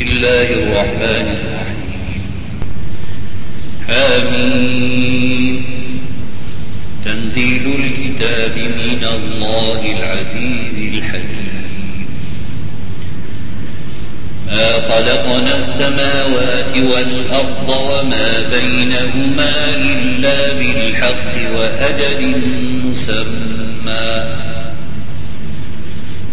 الله الرحمن الرحيم. حميم تنزيل الكتاب من الله العزيز الحكيم. ما خلقنا السماوات والأرض وما بينهما إلا بالحق وأجل مسمى.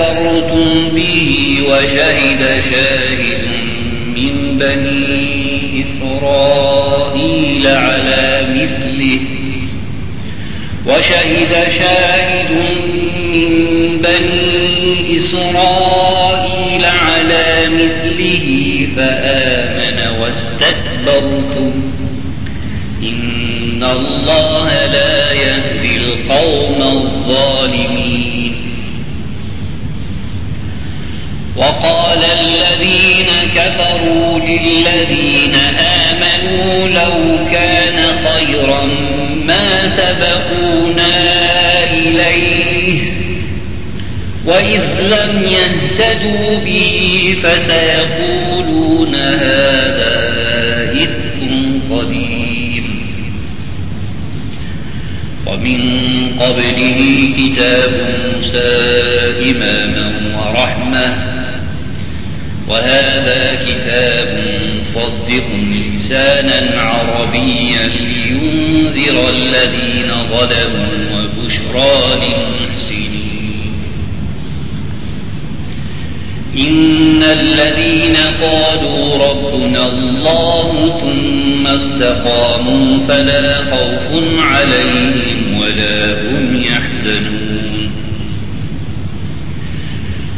وكفرتم به وشهد شاهد من بني إسرائيل على مثله وشهد شاهد من بني إسرائيل على مثله فآمن واستكبرتم إن الله لا يهدي القوم الظالمين وقال الذين كفروا للذين آمنوا لو كان خيرا ما سبقونا إليه وإذ لم يهتدوا به فسيقولون هذا إذك قديم. ومن قبله كتاب موسى إماما ورحمة وهذا كتاب مصدق لسانا عربيا لينذر الذين ظلموا وبشرى للمحسنين. إن الذين قالوا ربنا الله ثم استقاموا فلا خوف عليهم ولا هم يحزنون.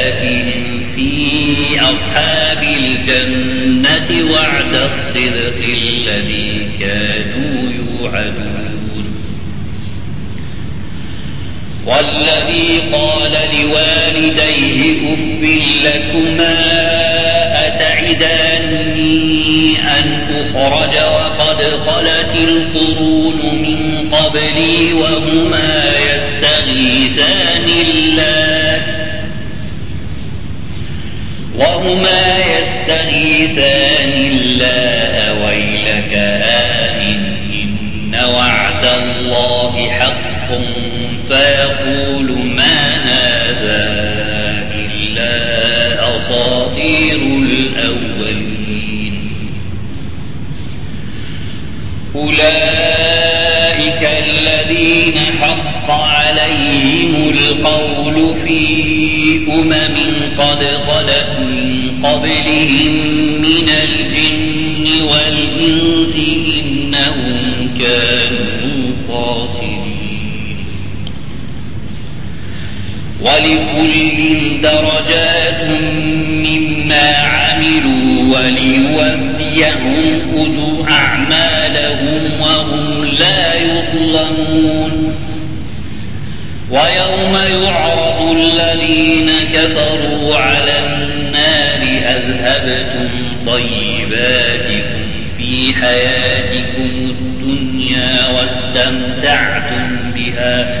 في أصحاب الجنة وعد الصدق الذي كانوا يوعدون. والذي قال لوالديه أف لكما أتعداني أن أخرج وقد خلت القرون من قبلي وهما يستغيثان يستغيثان الله ويلك آمن. إن وعد الله حق. فيقول ما هذا إلا أساطير الأولين. أولئك الذين حق عليهم القول في أمم قد خلت من قبلهم ولكل درجات مما عملوا وليوفيهم أجور أعمالهم وهم لا يظلمون. ويوم يعرض الذين كفروا على النار أذهبتم طيباتكم في حياتكم الدنيا واستمتعتم بها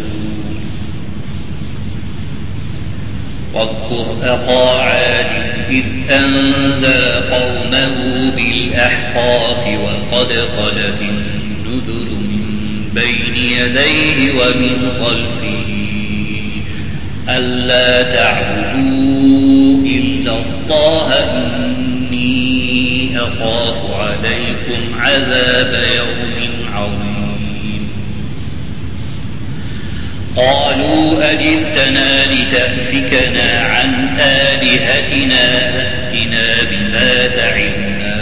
واذكر أخا عاد إذ أنذر قومه بالأحقاف وقد خلت النذر من بين يديه ومن خلفه. ألا تعبدوا إلا الله إني أخاف عليكم عذاب يوم قالوا أجئتنا لتأفكنا عن آلهتنا فأتنا بما تعدنا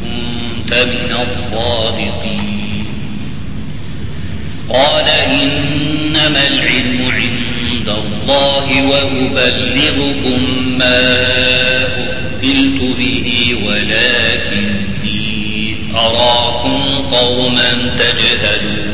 كنت من الصادقين. قال إنما العلم عند الله وأبلغكم ما أرسلت به ولكني أراكم قوما تجهلون.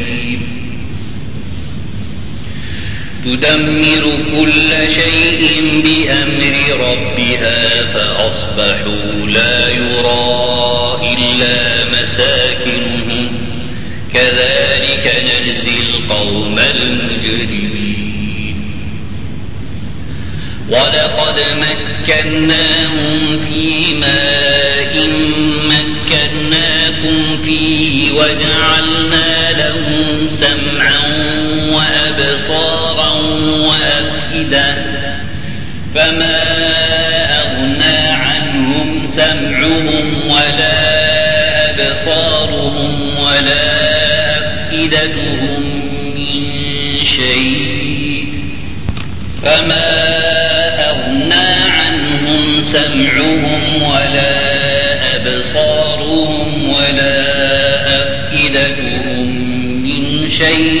تدمر كل شيء بأمر ربها فأصبحوا لا يرى إلا مساكنهم. كذلك نجزي القوم المجرمين. ولقد مكناهم في ماء مكناكم فيه فما أغنى عنهم سمعهم ولا أبصارهم ولا أفئدتهم من شيء. فما أغنى عنهم سمعهم ولا أبصارهم ولا أفئدتهم من شيء.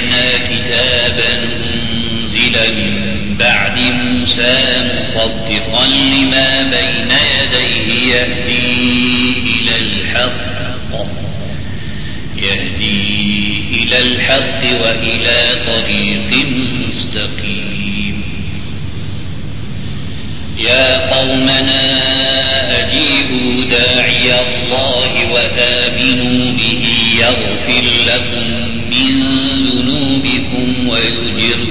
موسى مصدقا لما بين يديه يهدي إلى الحق. يهدي إلى الحق وإلى طريق مستقيم. يا قومنا أجيبوا داعي الله وآمنوا به يغفر لكم من ذنوبكم ويجركم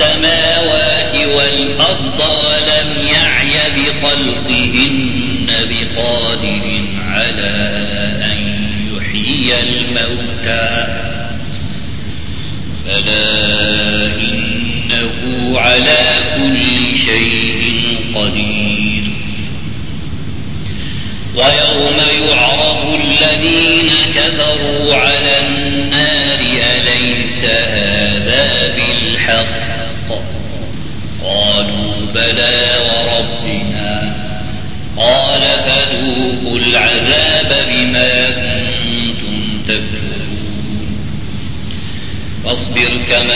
السماوات والأرض ولم يعي بخلقهن بقادر على أن يحيي الموتى. بلى إنه على كل شيء قدير. ويوم يعرض الذين كفروا على النار